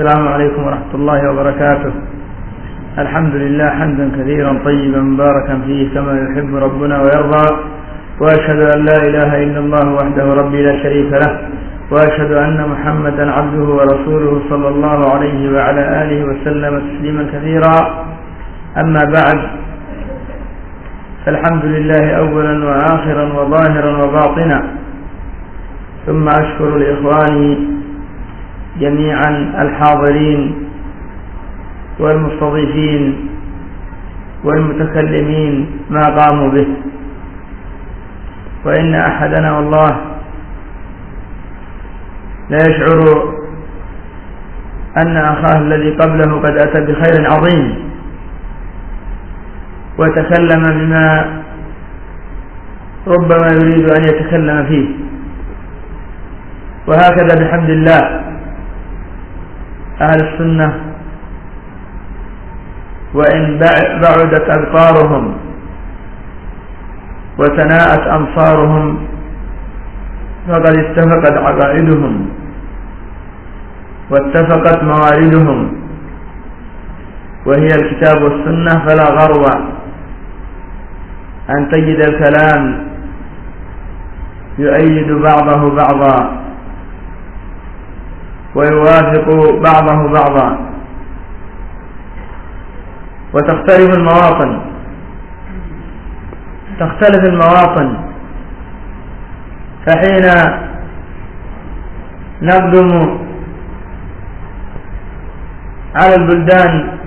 السلام عليكم ورحمة الله وبركاته. الحمد لله حمدا كثيرا طيبا مباركا فيه كما يحب ربنا ويرضى. وأشهد أن لا إله إلا الله وحده ربي لا شريك له. وأشهد أن محمدا عبده ورسوله صلى الله عليه وعلى آله وسلم تسليما كثيرا. أما بعد فالحمد لله أولا وآخرا وظاهرا وباطنا. ثم أشكر لإخواني جميعا الحاضرين والمستضيفين والمتكلمين ما قاموا به. وإن أحدنا والله لا يشعر أن أخاه الذي قبله قد أتى بخير عظيم وتكلم بما ربما يريد أن يتكلم فيه. وهكذا بحمد الله. أهل السنة. وإن بعدت أبطارهم وتناءت أمصارهم فقد اتفقت عقائدهم واتفقت مواردهم وهي الكتاب والسنة فلا غرو أن تجد الكلام يؤيد بعضه بعضا. ويوافق بعضه بعضا. وتختلف المواطن. تختلف المواطن. فحين نقدم على البلدان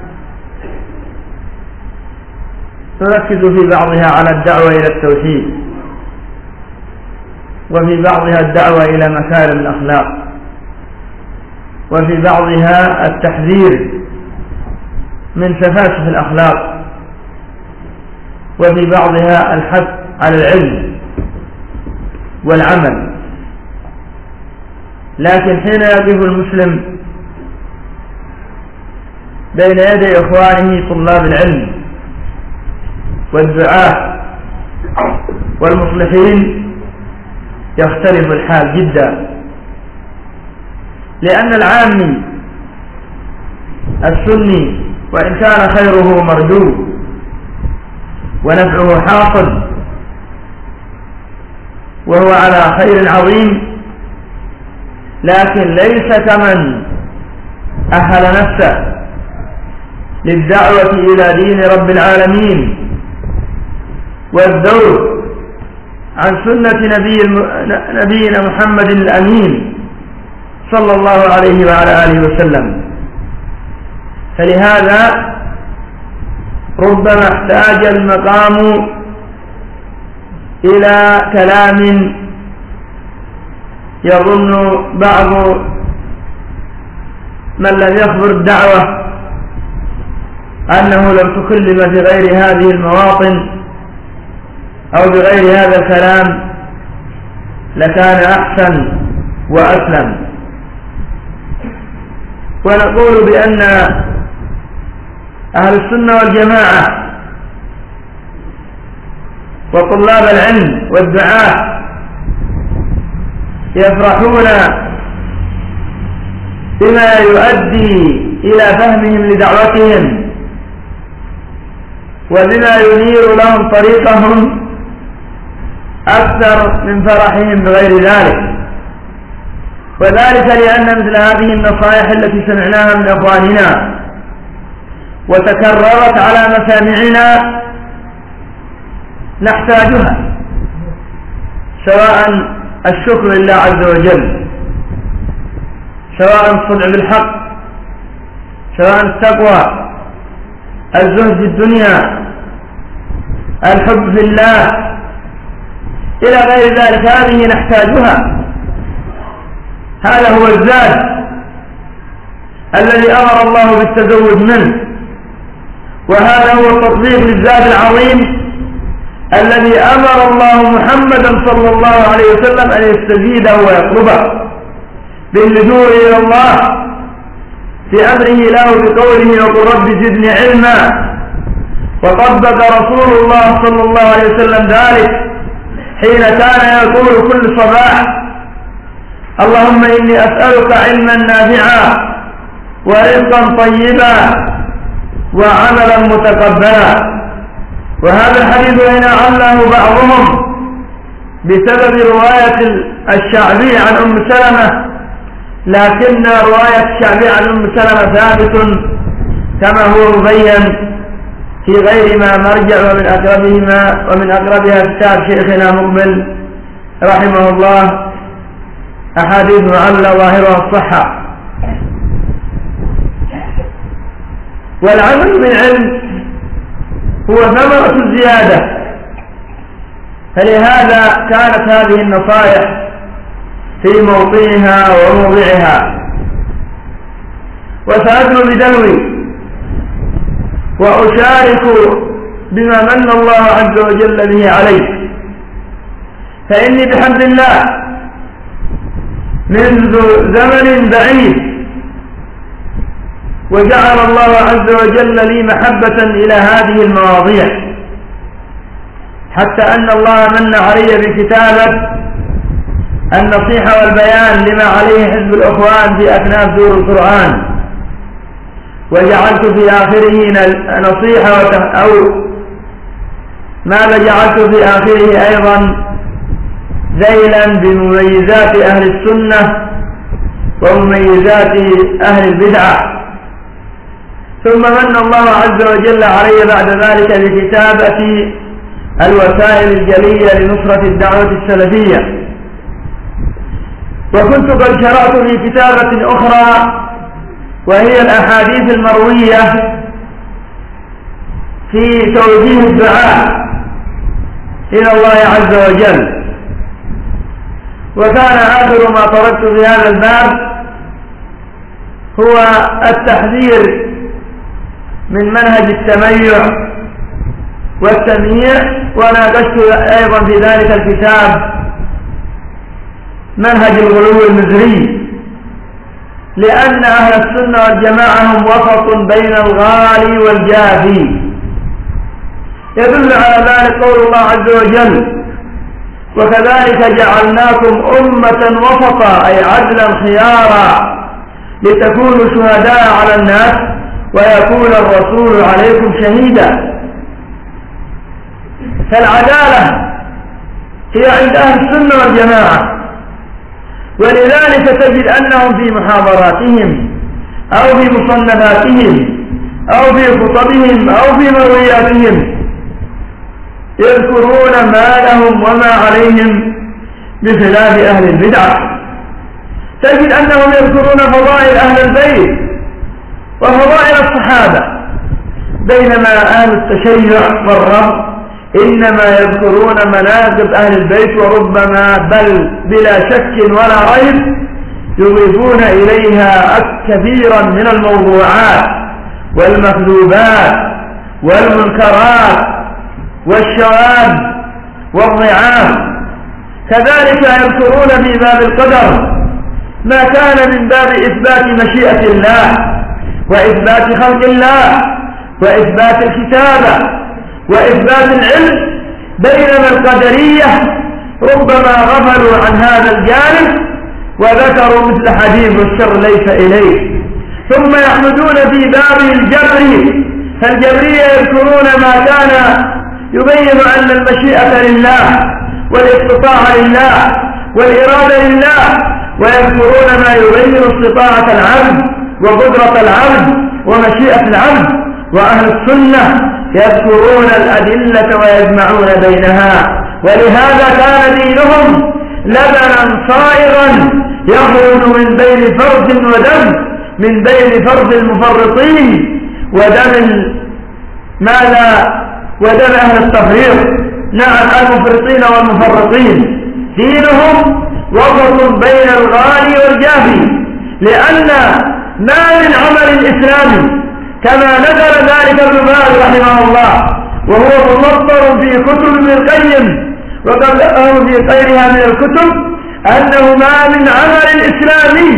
تركز في بعضها على الدعوة إلى التوحيد وفي بعضها الدعوة إلى مكارم الأخلاق. وفي بعضها التحذير من سفاسف الأخلاق وفي بعضها الحث على العلم والعمل. لكن حين يقف المسلم بين يدي إخوانه طلاب العلم والدعاة والمصلحين يختلف الحال جدا. لأن العامي السني وإن كان خيره مرجو ونفعه حاصل وهو على خير عظيم لكن ليس كمن أهل نفسه للدعوة إلى دين رب العالمين والذوق عن سنة نبي نبينا محمد الأمين. صلى الله عليه وعلى آله وسلم. فلهذا ربما احتاج المقام إلى كلام يظن بعض من لم يخبر الدعوة أنه لم تكلم في غير هذه المواطن أو بغير هذا الكلام لكان أحسن وأسلم. ونقول بأن أهل السنة والجماعة وطلاب العلم والدعاة يفرحون بما يؤدي إلى فهمهم لدعوتهم وبما ينير لهم طريقهم أكثر من فرحهم بغير ذلك. وذلك لأن مثل هذه النصائح التي سمعناها من أخواننا وتكررت على مسامعنا نحتاجها سواء الشكر لله عز وجل سواء الصدع بالحق سواء التقوى الزهد في الدنيا الحب في الله إلى غير ذلك هذه نحتاجها. هذا هو الزاد الذي أمر الله بالتزود منه. وهذا هو التطبيق للزاد العظيم الذي أمر الله محمدا صلى الله عليه وسلم أن يستزيده ويطلبه باللجوء إلى الله في أمره له بقوله وقل رب زدني علما. وطبق رسول الله صلى الله عليه وسلم ذلك حين كان يقول كل صباح اللهم إني أسألك علما نافعا ورزقا طيبا وعملا متقبلا. وهذا الحديث هنا عله بعضهم بسبب رواية الشعبي عن أم سلمة لكن رواية الشعبي عن أم سلمة ثابت كما هو مبين في غير ما مرجع ومن أقربهما ومن أقربها كتاب شيخنا مقبل رحمه الله. أحاديث معلة ظاهرها الصحة. والعمل بالعلم هو ثمرة الزيادة. فلهذا كانت هذه النصائح في موطنها وموضعها. وسأدعو بدلوي وأشارك بما من الله عز وجل به علي فإني بحمد الله منذ زمن بعيد. وجعل الله عز وجل لي محبة إلى هذه المواضيع. حتى أن الله من علي بكتابة النصيحة والبيان لما عليه حزب الأخوان في أكناف دور القرآن. وجعلت في آخره نصيحة أو ماذا جعلت في آخره أيضا ذيلا بمميزات أهل السنة ومميزات أهل البدعة. ثم من الله عز وجل علي بعد ذلك بكتابة الوسائل الجلية لنصرة الدعوة السلفية. وكنت قد شرعت في كتابة أخرى وهي الأحاديث المروية في توجيه الدعاء إلى الله عز وجل. وكان آخر ما طردت في هذا الباب هو التحذير من منهج التميع والتمييع وناقشت أيضا في ذلك الكتاب منهج الغلو المزري. لأن أهل السنة والجماعة هم وسط بين الغالي والجافي. يدل على ذلك قول الله عز وجل وكذلك جعلناكم أمة وسطا أي عدلا خيارا لتكونوا شهداء على الناس ويكون الرسول عليكم شهيدا. فالعدالة هي عند أهل السنة والجماعة. ولذلك تجد أنهم في محاضراتهم أو في مصنفاتهم أو في خطبهم أو في مروياتهم يذكرون ما لهم وما عليهم بخلاف أهل البدعة تجد أنهم يذكرون فضائل أهل البيت وفضائل الصحابة. بينما أهل التشيع والرفض إنما يذكرون مناقب أهل البيت وربما بل بلا شك ولا ريب يضيفون إليها كثيرا من الموضوعات والمكذوبات والمنكرات والشواذ والضعاف كذلك يذكرون في باب القدر ما كان من باب إثبات مشيئة الله وإثبات خلق الله وإثبات الكتابة وإثبات العلم بينما القدرية ربما غفلوا عن هذا الجانب وذكروا مثل حديث الشر ليس إليه. ثم يحمدون في باب الجبر. فالجبرية يذكرون ما كان يبين أن المشيئة لله والإستطاعة لله والإرادة لله ويذكرون ما يبين استطاعة العبد وقدرة العبد ومشيئة العبد. وأهل السنة يذكرون الأدلة ويجمعون بينها. ولهذا كان دينهم لبنا صائغا يخرج من بين فرد ودم من بين فرد المفرطين ودم ماذا ودم أهل التفريط نعم المفرطين والمفرطين. دينهم وسط بين الغالي والجافي لأن ما من عمل إسلامي كما نزل ذلك ابن باز رحمه الله وهو ممطر في كتب ابن القيم وقد في غيرها من الكتب أنه ما من عمل إسلامي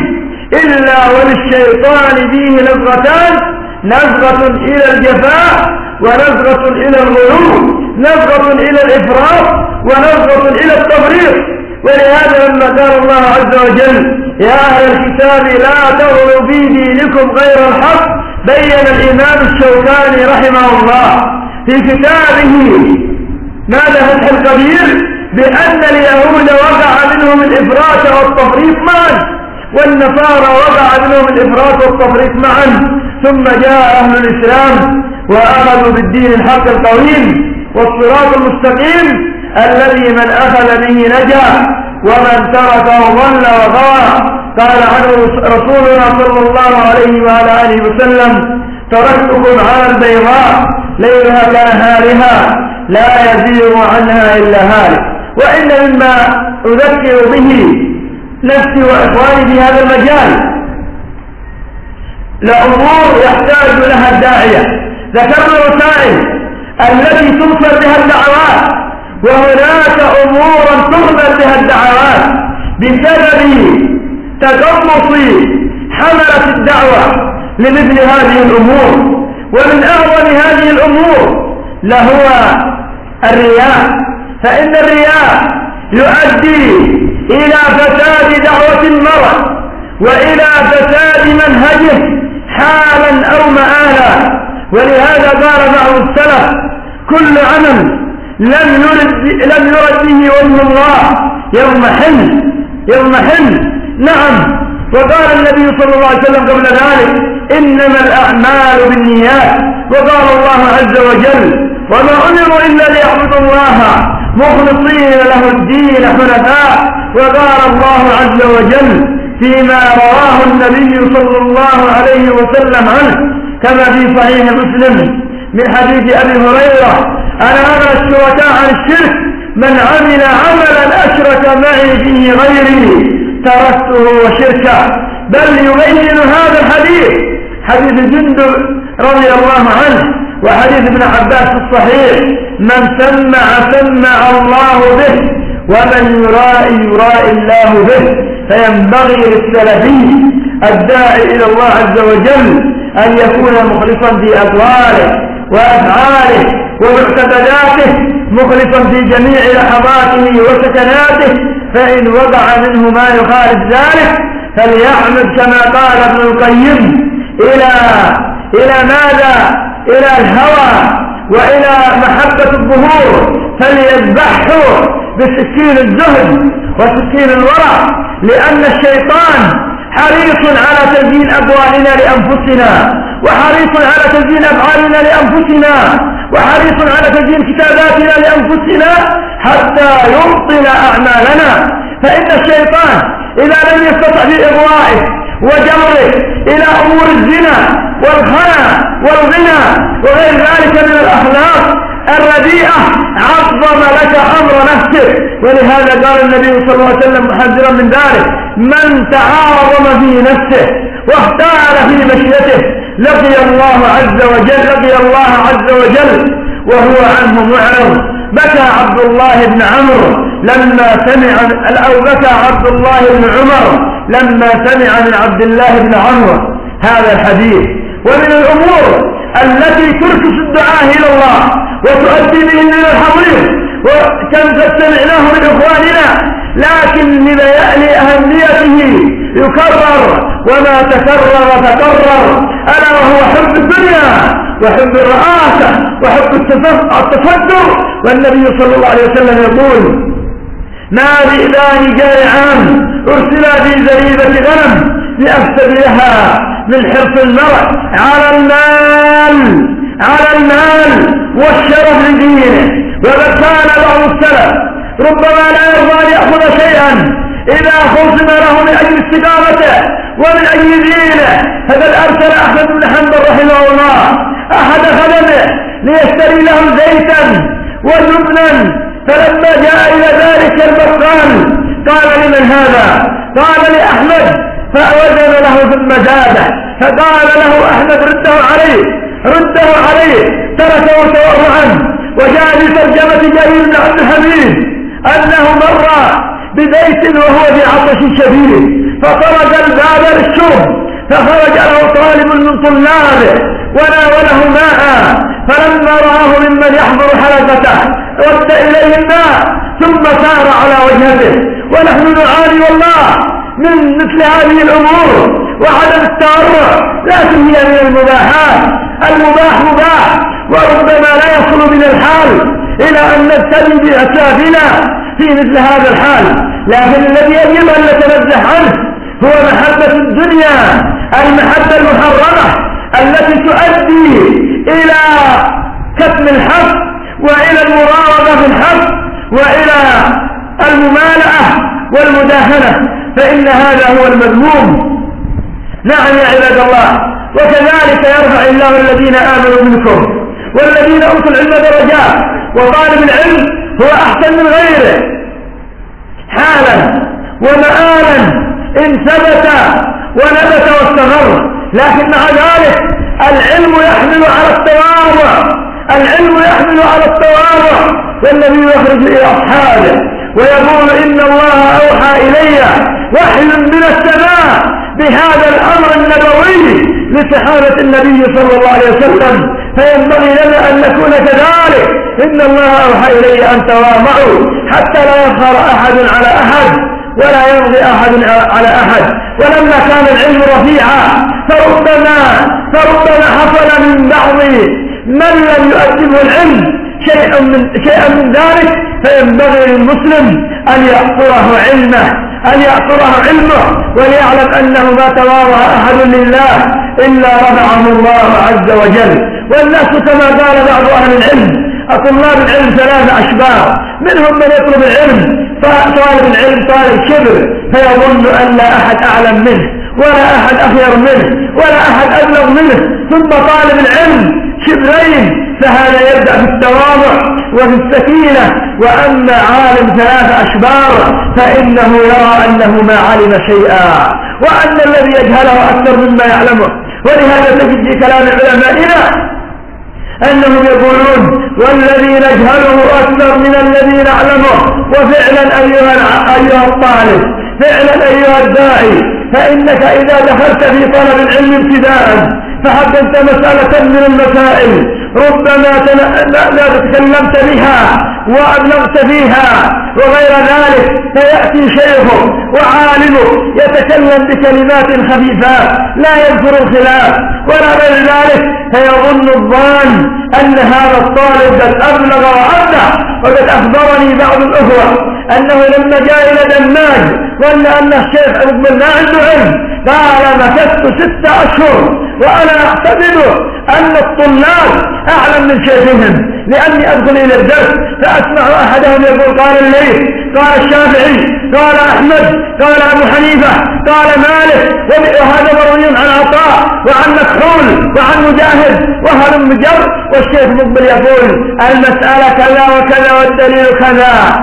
إلا وللشيطان فيه نزغتان نزغة إلى الجفاء ونزغة إلى الغلو نزغة إلى الإفراط ونزغة إلى التفريط. ولهذا لما قال الله عز وجل يا أهل الكتاب لا تغلوا في دينكم غير الحق بين الإمام الشوكاني رحمه الله في كتابه ماذا فتح القدير بأن اليهود وقع منهم الإفراط والتفريط معا والنصارى وقع منهم الإفراط والتفريط معا. ثم جاء أهل الإسلام وأخذوا بالدين الحق القويم والصراط المستقيم الذي من أخذ به نجا ومن تركه ضل وغوى قال عنه رسولنا صلى الله عليه وعلى آله وسلم تركتكم على البيضاء ليلها كنهارها لا يزيغ عنها إلا هالك. وإن مما أذكر به نفسي وإخواني في هذا المجال لأمور يحتاج لها الداعية. ذكرنا الوسائل التي توصل بها الدعوات وهناك أمورا تقبل بها الدعوات بسبب تقمص حملة الدعوة لمثل هذه الأمور. ومن أعظم هذه الأمور لهو الرياء. فإن الرياء يؤدي إلى فساد دعوة المرء وإلى فساد منهجه. حالا أو مآلا. ولهذا قال بعض السلف كل عمل لم يرد لم يرد به وجه الله. يوم حل يوم نعم. وقال النبي صلى الله عليه وسلم قبل ذلك إنما الأعمال بالنيات. وقال الله عز وجل وما أمروا إلا ليعبدوا الله. مخلصين له الدين حنفاء. وقال الله عز وجل فيما رواه النبي صلى الله عليه وسلم عنه كما في صحيح مسلم من حديث أبي هريرة أنا أنا الشركاء عن الشرك من عمل عملا أشرك معي فيه غيري تركته وشركه. بل يبين هذا الحديث حديث جندب رضي الله عنه وحديث ابن عباس الصحيح من سمع سمع الله به ومن يرائي يرائي الله به. فينبغي للسلفي الداعي إلى الله عز وجل أن يكون مخلصا في أقواله وأفعاله ومعتقداته مخلصا في جميع لحظاته وسكناته فإن وقع منه ما يخالف ذلك فليعمد كما قال ابن القيم إلى إلى ماذا؟ إلى الهوى وإلى محبة الظهور فليذبحه بسكين الزهد وسكين الورع لأن الشيطان حريص على تزيين أقوالنا لأنفسنا وحريص على تزيين أفعالنا لأنفسنا وحريص على تزيين كتاباتنا لأنفسنا حتى يبطل أعمالنا. فإن الشيطان إذا لم يستطع بإغوائه وجره إلى أمور الزنا والخنا والغنى وغير ذلك من الأخلاق الرديئة عظم لك أمر نفسك. ولهذا قال النبي صلى الله عليه وسلم محذرا من ذلك. من تعاظم في نفسه واختار في مشيته لقي الله عز وجل لقي الله عز وجل وهو عنه معرض. بكى عبد الله بن عمرو لما سمع أو بكى عبد الله بن عمر لما سمع من عبد الله بن عمرو هذا الحديث. ومن الأمور التي تركس الدعاء إلى الله وتؤدي بهم إلى الحضيض وكم سمعناه من إخواننا. لكن لأهميته يكرر. وما تكرر تكرر. ألا وهو حب الدنيا وحب الرئاسة وحب التصدر والنبي صلى الله عليه وسلم يقول ما ذئبان جائعان أرسلا في زريبة غنم لأفسد لها من حرص المرء على المال على المال والشرف لدينه. وقد كان بعض السلف ربما لا يرضى أن يأخذ شيئا إذا خصم له من أجل استقامته ومن أجل دينه. فقد أرسل أحمد بن حنبل رحمه الله. أحد خدمه ليشتري له زيتا وجبنا. فلما جاء إلى ذلك البقال قال لمن هذا؟ قال لأحمد. فأوزن له ثم زاده فقال له أحمد رده عليه. رده عليه تركه تورعا وجاء بترجمة جرير بن عبد الحميد أنه مر ببيت وهو في عطش شديد فخرج الباب للشرب فخرج له طالب من طلابه وناوله ماء فلما رآه ممن يحضر حلقته رد إليه الماء ثم سار على وجهته ونحن نعاني والله من مثل هذه الأمور وعدم التورع لكن هي من المباحات. المباح مباح وربما لا يصل من الحال إلى أن نبتدي بأسلافنا في مثل هذا الحال. لكن الذي يجب أن نتنزه عنه هو محبة الدنيا المحبة المحرمة التي تؤدي إلى كتم الحق وإلى المراوغة في الحق وإلى الممالأة والمداهنة. فإن هذا هو المذموم. نعم يا عباد الله وكذلك يرفع الله الذين آمنوا منكم والذين أوتوا العلم درجات وطالب العلم هو أحسن من غيره. حالا ومآلا إن ثبت ونبت واستمر. لكن مع ذلك العلم يحمل على التواضع. العلم يحمل على التواضع. والنبي يخرج إلى أصحابه ويقول إن الله أوحى إلي. وحي من السماء بهذا الأمر النبوي. لصحابة النبي صلى الله عليه وسلم. فينبغي لنا أن نكون كذلك. إن الله أوحى إلي أن تواضعوا حتى لا يظهر أحد على أحد ولا يمضي أحد على أحد. ولما كان العلم رفيعا فربما فربما حصل من بعض من لم يؤدبه العلم. شيئا من, شيئا من ذلك فينبغي للمسلم أن يأطره علمه أن يأطره علمه وليعلم أنه ما تواضع أحد لله إلا رفعه الله عز وجل. والناس كما قال بعض أهل العلم طلاب العلم ثلاثة أشباه منهم من يطلب العلم طالب العلم طالب شبر فيظن أن لا أحد أعلم منه ولا أحد أخير منه ولا أحد أبلغ منه ثم طالب العلم شبرين فهذا يبدأ بالتواضع وفي السكينة. وأما عالم ثلاث أشبار فإنه يرى أنه ما علم شيئا وأن الذي يجهله أكثر مما يعلمه. ولهذا تجد في كلام علمائنا أنهم يقولون والذي نجهله أكثر من الذي نعلمه وفعلا أيها, أيها الطالب فعلا أيها الداعي فإنك إذا دخلت في طلب العلم ابتداء فحدثت مسألة من المسائل. ربما لا تكلمت بها. وأبلغت فيها وغير ذلك فيأتي شيخ وعالمه يتكلم بكلمات خفيفات لا يذكر الخلاف ولا غير ذلك فيظن الظان أن هذا الطالب قد أبلغ وأبدع وقد أخبرني بعض الأخوة أنه لما جاء إلى دماج ظن أن الشيخ مقبل ما عنده علم قال مكثت ستة أشهر وأنا أعتقد أن الطلاب أعلم من شيخهم لأني أدخل إلى الدرس فأسمع أحدهم يقول قال الليث قال الشافعي قال أحمد قال أبو حنيفة قال مالك وهذا مروي عن عطاء وعن مكحول وعن مجاهد وهل مجر والشيخ مقبل يقول المسألة كذا وكذا والدليل كذا.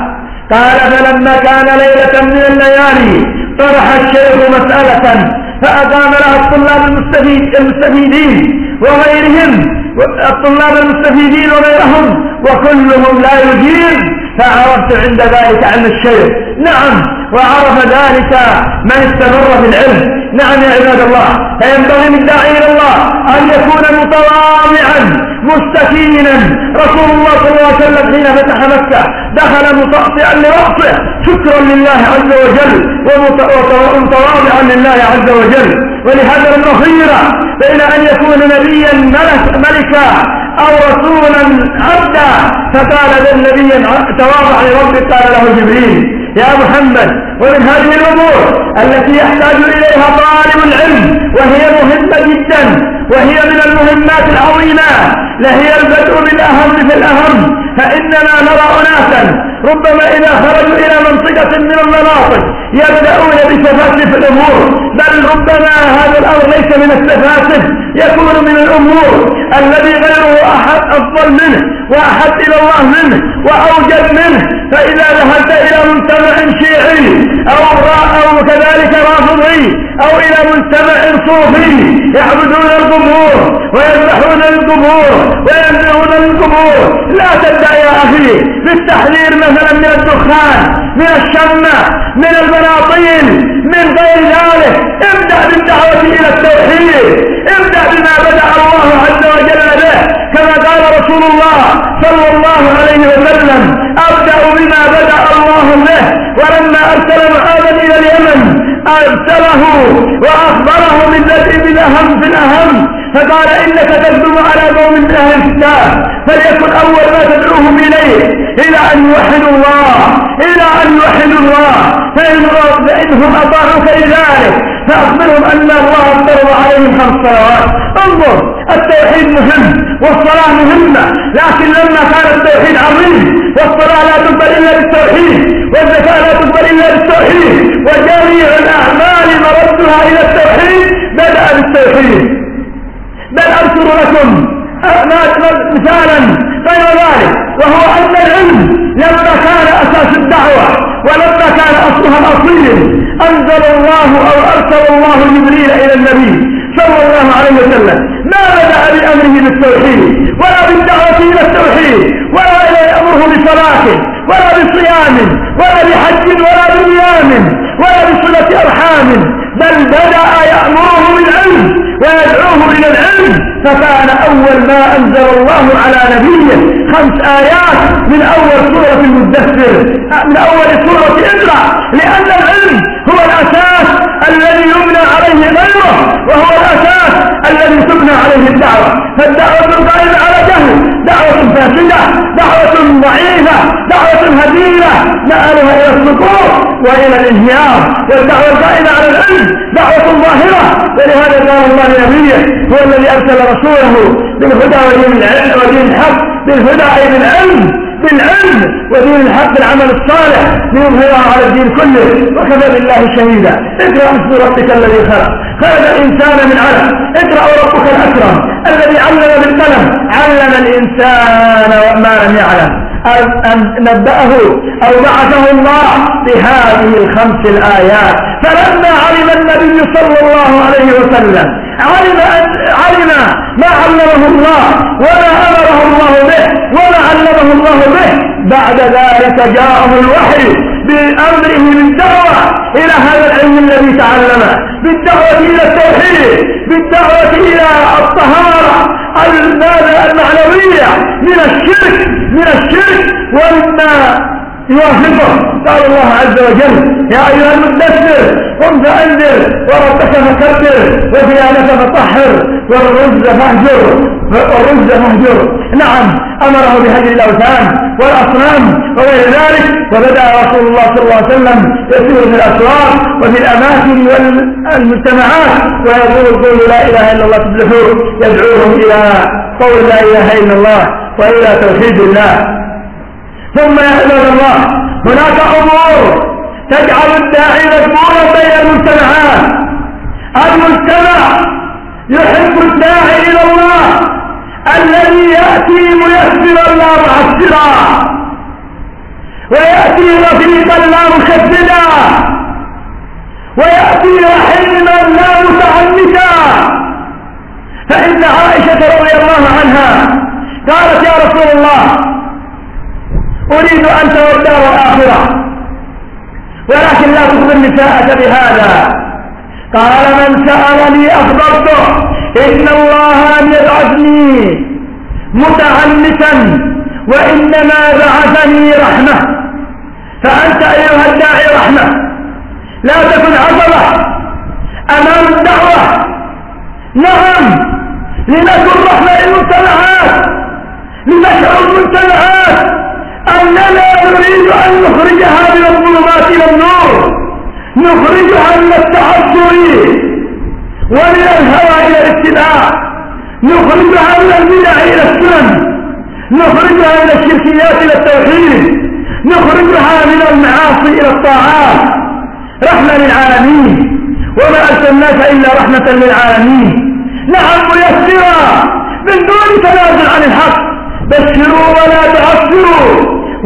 قال فلما كان ليلة من الليالي طرح الشيخ مسألة فأقام لها الطلاب المستفيد المستفيدين وغيرهم الطلاب المستفيدين وغيرهم وكلهم لا يجيب فعرفت عند ذلك عن الشيخ نعم وعرف ذلك من استمر في العلم. نعم يا عباد الله فينبغي من داعي إلى الله أن يكون متواضعا مستكينا. رسول الله صلى الله عليه وسلم حين فتح مكة دخل متقطعا لرأسه شكرا لله عز وجل ومتواضعا لله عز وجل. ولهذا الخيرة بين أن يكون نبيا ملك ملكا. أو رسولا عبدا. فقال ذا النبي تواضع لربه قال له جبريل يا محمد ومن هذه الأمور التي يحتاج إليها طالب العلم وهي مهمة جدا وهي من المهمات العظيمة لهي البدء بالأهم في الأهم فإننا نرى أناسا ربما إذا خرجوا إلى منطقة من المناطق يبدأون بتفاسف الأمور بل ربما هذا الأمر ليس من التفاسف يكون من الأمور الذي غيره أحد أفضل منه وأحد إلى الله منه وأوجد منه. فإذا ذهبت إلى مجتمع شيعي أو أو كذلك رافضي أو إلى مجتمع صوفي يعبدون القبور ويذبحون القبور وينزعون القبور. لا تبدأ يا أخي بالتحذير مثلا من الدخان من الشمة من البناطيل من غير ذلك. ابدأ بالدعوة إلى التوحيد ابدأ بما بدأ الله عز وجل رسول الله صلى الله عليه وسلم. أبدأ بما بدأ الله به. ولما أرسل معاذا إلى اليمن أرسله وأخبره بالذي الأهم في الأهم. فقال إنك تكذب على قوم من أهل الكتاب. فليكن أول ما تدعوهم إليه إلى أن يوحدوا الله إلى أن يوحدوا الله. فإن فإنهم أطاعوك لذلك فأخبرهم أن الله افترض عليهم خمس صلوات. انظر التوحيد مهم والصلاة مهمة لكن لما كان التوحيد عظيم والصلاة لا تقبل إلا بالتوحيد والزكاة لا تقبل إلا بالتوحيد وجميع الأعمال مردها إلى التوحيد بدأ بالتوحيد. بل أذكر لكم مثالا غير ذلك وهو أن العلم لما كان أساس الدعوة ولما كان أصلها الأصيل أنزل الله أو أرسل الله جبريل إلى النبي صلى الله عليه وسلم. ما بدأ بأمره بالتوحيد ولا بالدعوة إلى التوحيد ولا إلى يأمره بصلاة ولا بصيام ولا بحج ولا بصيام ولا بصلة أرحام بل بدأ يأمره بالعلم. ويدعوه إلى العلم فكان أول ما أنزل الله على نبيه خمس آيات من أول سورة المدثر من أول سورة إقرأ لأن العلم هو الأساس الذي يبنى عليه غيره وهو الأساس الذي تبنى عليه الدعوة. فالدعوة القائمة على جهل دعوة فاسدة دعوة ضعيفة دعوة هزيلة مآلها إلى السقوط وإلى الانهيار. والدعوة القائمة على العلم دعوة ظاهرة. ولهذا قال الله لنبيه هو الذي أرسل رسوله بالهدى ودين العلم ودين الحق بالهدى أي بالعلم بالعلم ودين الحق العمل الصالح ليظهره على الدين كله. وكفى بالله شهيدا. اقرأ اسم ربك الذي خلق. خلق الإنسان من علم. اقرأ ربك الأكرم. الذي علم بالقلم. علم الإنسان ما لم يعلم. أن نبأه أو بعثه الله بهذه الخمس الآيات. فلما علم النبي صلى الله عليه وسلم علم, علم ما علمه الله وما أمره الله به وما علمه الله به. بعد ذلك جاءه الوحي بأمره بالدعوة إلى هذا العلم الذي تعلمه بالدعوة إلى التوحيد بالدعوة إلى الطهارة المعنوية من الشرك من الشرك ومما يوافقه قال الله عز وجل يا أيها المدثر قم فأنذر وربك فكبر وثيابك فطهر والرز فاهجر. والرز فاهجر. نعم أمره بهجر الأوثان والأصنام وغير ذلك وبدأ رسول الله صلى الله عليه وسلم يسير في الأسواق وفي الأماكن والمجتمعات ويقول قولوا لا إله إلا الله تفلحون يدعوهم إلى قول لا إله إلا الله وإلى توحيد الله. ثم يا عباد الله. هناك أمور تجعل الداعي مجبورا بين المجتمعات. المجتمع يحب الداعي إلى الله. الذي يأتي ميسرا لا معسرا ويأتي رفيقا لا مشددا. ويأتي رحيما لا متعنتا. فإن عائشة رضي الله عنها قالت يا رسول الله أريد أن والدار الآخرة. ولكن لا تخبر نساءك بهذا. قال من سألني أخبرته إن الله لم يبعثني متعنتا وإنما بعثني رحمة. فأنت أيها الداعي رحمة. لا تكن عصبة. أمام الدعوة. نعم. لنكن رحمة للمجتمعات. لنشعر المجتمعات. أننا نريد أن نخرجها من الظلمات إلى النور. نخرجها من التعصر ومن الهوى إلى الاتباع نخرجها من البدع إلى السنن نخرجها من الشركيات إلى التوحيد. نخرجها من المعاصي إلى الطاعات. رحمة للعالمين. وما أرسلناك إلا رحمة للعالمين. نعم ميسرا من دون تنازل عن الحق. بشروا ولا تعسروا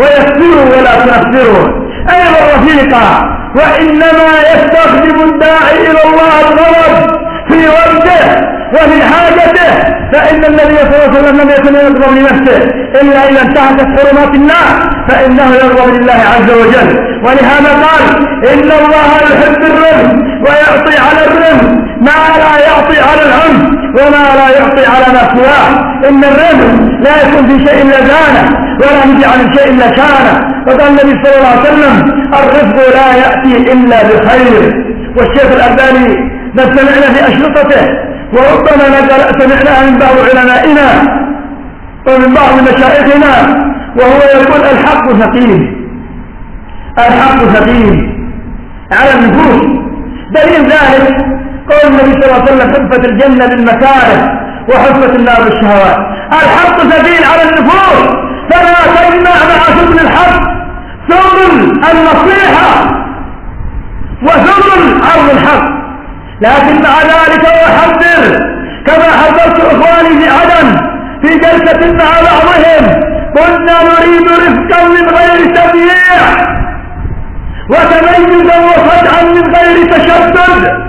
ويسروا ولا تنفروا أيضا رفيقا وإنما يستخدم الداعي إلى الله الغضب في وقته وفي حاجته فإن النبي صلى الله عليه وسلم لم يكن يغضب لنفسه إلا إذا انتهكت حرمات الله فإنه يغضب لله عز وجل. ولهذا قال إن الله يحب الرزق ويعطي على الرزق ما لا يعطي على العنف. وما لا يعطي على ما سواه. إن الرزق لا يكون في شيء إلا زانه ولا يجعل شيء إلا كانه وقال النبي صلى الله عليه وسلم الرزق لا يأتي إلا بخير. والشيخ الألباني ما سمعنا في أشرطته وربما سمعناها من بعض علمائنا ومن بعض مشايخنا وهو يقول الحق ثقيل الحق ثقيل على النفوس. دليل ذلك قول النبي صلى الله عليه وسلم حفت الجنة بالمكاره وحفت النار بالشهوات الحق ثقيل على النفوس فلا تجمع مع سبل الحق سبل النصيحة وسبل عرض الحق لكن مع ذلك أحذر كما حذرت إخواني في عدن في جلسة مع بعضهم كنا نريد رفقا من غير تبييع وتميزا وصدعا من غير تشدد.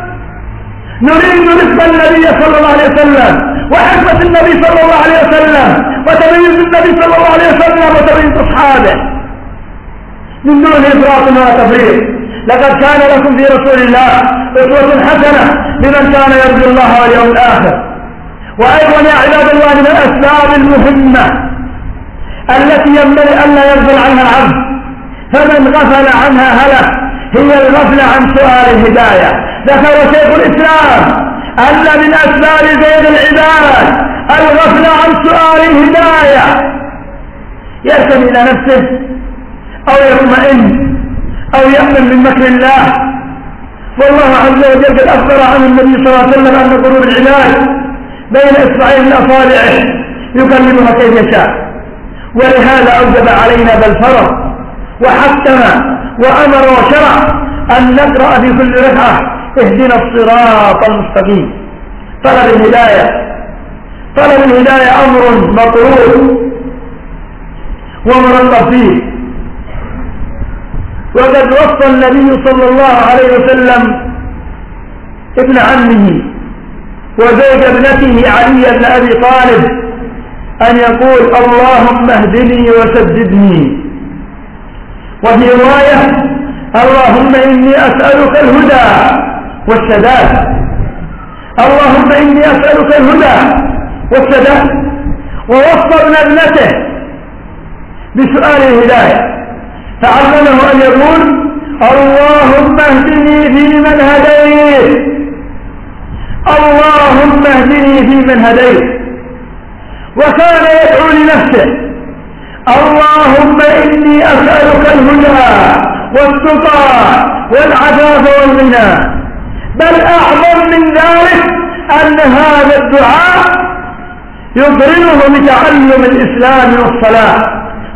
نريد رفق النبي صلى الله عليه وسلم وحكمة النبي صلى الله عليه وسلم وتميز النبي صلى الله عليه وسلم وتميز أصحابه. من دون إفراط ولا تفريط. لقد كان لكم في رسول الله أسوة حسنة لمن كان يرجو الله واليوم الآخر. وأيضا يا عباد الله من الأسباب المهمة التي ينبغي أن لا يغفل عنها العبد فمن غفل عنها هلك. هي الغفلة عن سؤال الهداية. ذكر شيخ الإسلام أن من أسباب زيد العباد الغفلة عن سؤال الهداية. يرسم إلى نفسه أو يطمئن أو يأمن من مكر الله. والله عز وجل قد أخبر عن النبي صلى الله عليه وسلم أن قلوب العباد بين إصبعين من أصابعه يكلمها كيف يشاء. ولهذا أوجب علينا بل فرض وحتم وأمر وشرع أن نقرأ في كل ركعة اهدنا الصراط المستقيم. طلب الهداية. طلب الهداية أمر مطلوب. ومرغب فيه وقد وصى النبي صلى الله عليه وسلم ابن عمه وزوج ابنته علي بن أبي طالب أن يقول اللهم اهدني وسددني. وفي رواية اللهم إني أسألك الهدى والسداد. اللهم إني أسألك الهدى والسداد. ابن ابنته بسؤال الهداية. فعلمه أن يقول اللهم اهدني في من هديت. اللهم اهدني في من هديت. وكان يدعو لنفسه. اللهم إني أسألك الهدى والتقى والعفاف والغنى. بل أعظم من ذلك أن هذا الدعاء يقرنه بتعلم الإسلام والصلاة.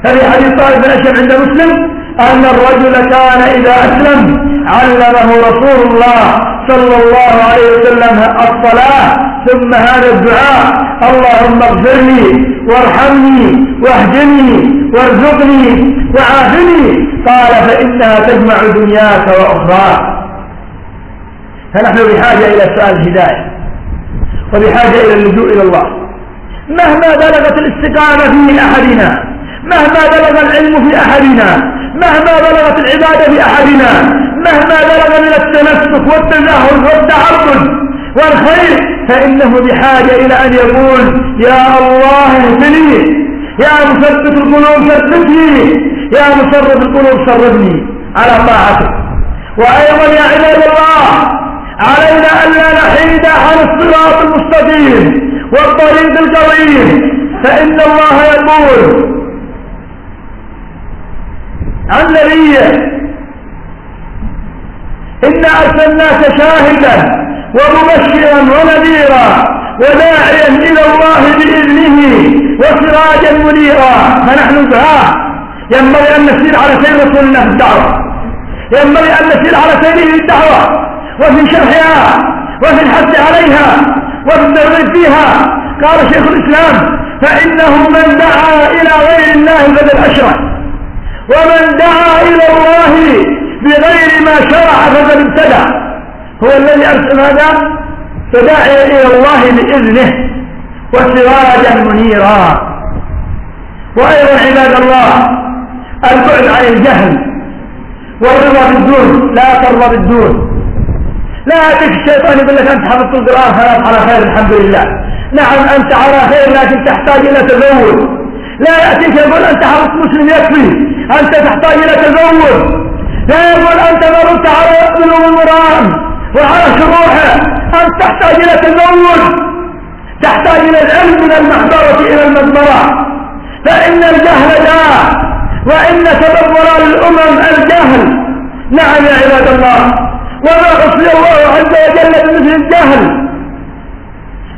ففي حديث طالب بن عند مسلم أن الرجل كان إذا أسلم علمه رسول الله صلى الله عليه وسلم الصلاة. ثم هذا الدعاء اللهم اغفر لي وارحمني واهدني وارزقني وعافني. قال فإنها تجمع دنياك وأخراك. فنحن بحاجة إلى سؤال الهداية وبحاجة إلى اللجوء إلى الله. مهما بلغت الاستقامة في أحدنا مهما بلغ العلم في أحدنا مهما بلغت العبادة في أحدنا مهما بلغ من التنسك والتزهر والتعبد والخير فإنه بحاجة إلى أن يقول يا الله اهدني يا مثبت القلوب ثبتني يا مصرف القلوب صرفني على طاعتك. وأيضا يا عباد الله علينا ألا نحيد عن الصراط المستقيم والطريق القويم. فإن الله يقول عن نبيه إنا أرسلناك شاهدا ومبشرا ونذيرا وداعيا إلى الله بإذنه وسراجا منيرا. فنحن دعاء ينبغي أن نسير على سير رسول الله الدعوة ينبغي أن نسير على سيره الدعوة وفي شرحها وفي الحث عليها وفي الترغيب فيها. قال شيخ الإسلام فإنه من دعا إلى غير الله فقد أشرك. ومن دعا إلى الله بغير ما شرع فقد ابتدع. هو الذي أرسل هذا فداعي إلى الله بإذنه وسراجا منيرا. وأيضا عباد الله البعد عن الجهل والرضا بالدون لا ترضى بالدون. لا يأتيك الشيطان يقول لك أنت حفظت القرآن خلاص على خير الحمد لله. نعم أنت على خير لكن تحتاج إلى تزود. لا يأتيك يقول أنت حرص مسلم يكفي أنت تحتاج إلى تزوج لا يقول أنت مررت على قلوب المرام وعلى شروحه أن تحتاج إلى تزود تحتاج إلى العلم من المحبرة إلى المدبرة. فإن الجهل داء وإن ضلال الأمم الجهل. نعم يا عباد الله وما عصي الله عز وجل بمثل الجهل.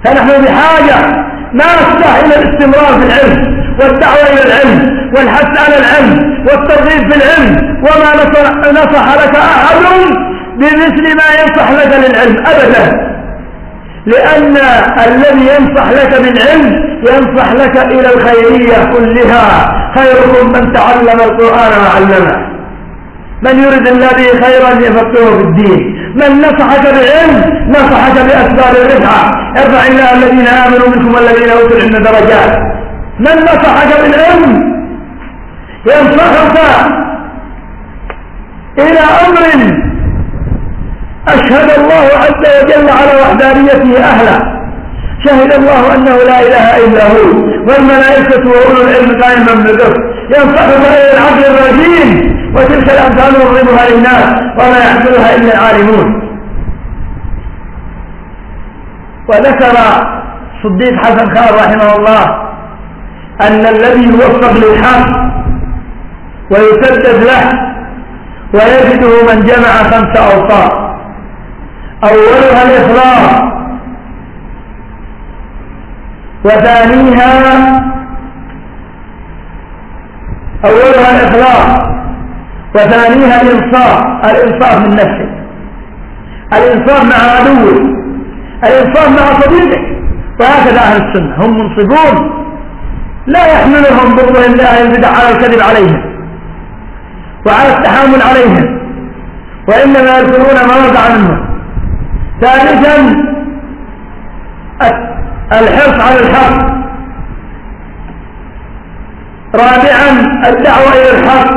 فنحن بحاجة ماسة إلى الاستمرار في العلم والدعوة إلى العلم والحث على العلم والترغيب في العلم. وما نصح لك أحد بمثل ما ينصح لك للعلم أبدا. لأن الذي ينصح لك بالعلم ينصح لك إلى الخيرية كلها. خيركم من تعلم القرآن وعلمه. من يريد الله به خيرا يفقهه في الدين. من نصحك بالعلم نصحك بأسباب الرفعة ارفع الله الذين آمنوا منكم والذين أوتوا العلم درجات. من نصحك بالعلم ينصحك إلى أمر أشهد الله عز وجل على وحدانيته أهلا شهد الله أنه لا إله إلا هو والملائكة وأولو العلم قائما بالقسط ينصحك إلى العقل الرجيم وتلك الأمثال نضربها للناس وما يحملها إلا العالمون. وذكر صديق حسن خان رحمه الله أن الذي يوفق للحق ويسدد له ويجده من جمع خمس أوصاف. أولها الإخلاص وثانيها أولها الإخلاص وثانيها الإنصاف الإنصاف من نفسك الإنصاف مع عدوك الإنصاف مع صديقك وهكذا أهل السنة هم منصفون. لا يحملهم بغضهم لأهل البدع على الكذب عليهم وعلى التحامل عليهم وإنما يذكرون ما وقع منهم. ثالثا الحرص على الحق رابعا الدعوة إلى الحق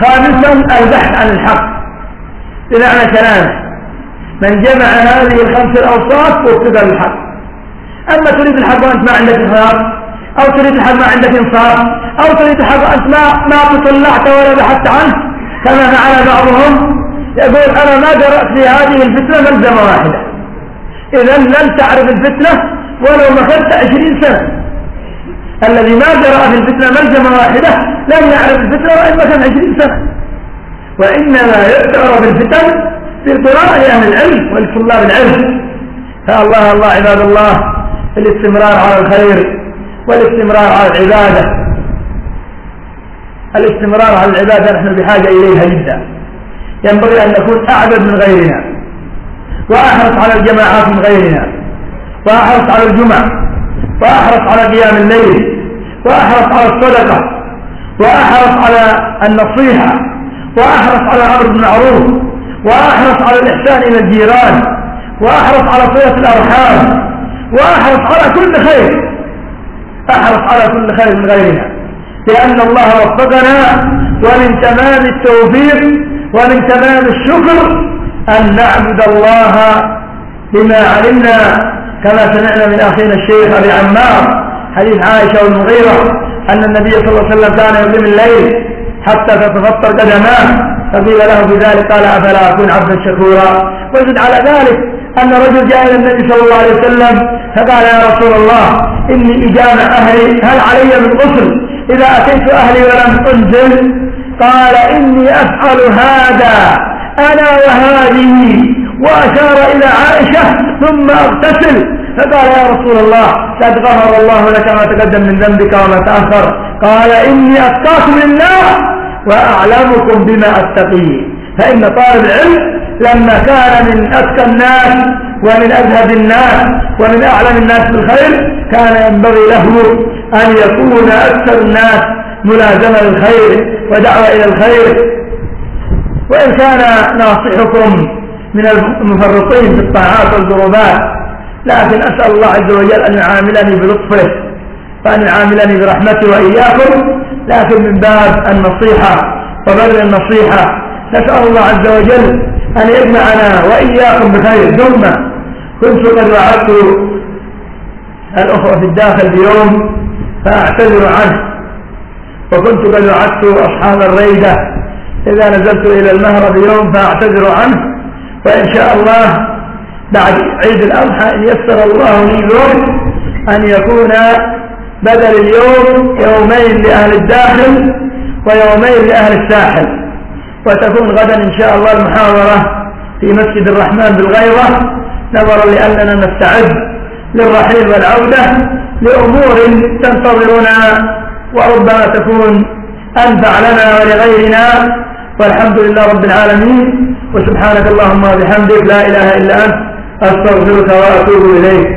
خامسا البحث عن الحق. بمعنى كلامه من جمع هذه الخمس الأوصاف وفق الحق. أما تريد الحق وأنت ما عندك إخلاص أو تريد الحق ما عندك إنصاف أو تريد الحق وأنت ما ما تطلعت ولا بحثت عنه كما فعل بعضهم. يقول أنا ما قرأت في هذه الفتنة ملزمة واحدة. إذا لن تعرف الفتنة ولو مخذت عشرين سنة. الذي ما قرأ في الفتنة ملزمة واحدة لن يعرف الفتنة وإن مكان عشرين سنة. وإنما يعرف الفتن بقراءة أهل العلم ولطلاب العلم. فالله الله عباد الله الاستمرار على الخير والاستمرار على العبادة. الاستمرار على العبادة نحن بحاجة إليها جدا. ينبغي أن نكون أعبد من غيرنا وأحرص على الجماعات من غيرنا وأحرص على الجمع وأحرص على قيام الليل وأحرص على الصدقة وأحرص على النصيحة وأحرص على الأمر بالمعروف وأحرص على الإحسان إلى الجيران وأحرص على صلة الأرحام وأحرص على كل خير أحرص على كل خير من غيرنا لأن الله وفقنا ومن تمام التوفيق ومن تمام الشكر أن نعبد الله بما علمنا كما سمعنا من أخينا الشيخ أبي عمار حديث عائشة والمغيرة أن النبي صلى الله عليه وسلم كان يقيم الليل حتى تتفطر قدماه فقيل له بذلك قال أفلا أكون عبدا شكورا؟ وزد على ذلك أن رجل جاء إلى النبي صلى الله عليه وسلم فقال يا رسول الله إني إجامع أهلي هل علي من غسل؟ إذا أتيت أهلي ولم أنزل قال إني أفعل هذا أنا وهذه وأشار إلى عائشة ثم أغتسل. فقال يا رسول الله قد غفر الله لك ما تقدم من ذنبك وما تأخر. قال إني أتقاكم لله وأعلمكم بما أتقيه فإن طالب العلم لما كان من أذكى الناس ومن أزهد الناس ومن أعلم الناس بالخير كان ينبغي له أن يكون أكثر الناس ملازمة للخير ودعوة إلى الخير. وإن كان ناصحكم من المفرطين في الطاعات والقربات لكن أسأل الله عز وجل أن يعاملني بلطفه وأن يعاملني برحمته وإياكم. لكن من باب النصيحة وبر النصيحة نسأل الله عز وجل أن يجمعنا وإياكم بخير. ثم كنت قد وعدت الأخوة في الداخل بيوم فأعتذر عنه. وكنت قد وعدت أصحاب الريدة. إذا نزلت إلى المهرب يوم فأعتذر عنه وإن شاء الله بعد عيد الأضحى إن يسر الله لي الوقت أن يكون بدل اليوم يومين لأهل الداخل ويومين لأهل الساحل. وتكون غدا إن شاء الله المحاضرة في مسجد الرحمن بالغيرة. نظرا لأننا نستعد للرحيل والعودة لأمور تنتظرنا وربما تكون أنفع لنا ولغيرنا والحمد لله رب العالمين. وسبحانك اللهم وبحمدك لا إله إلا أنت أستغفرك وأتوب إليك.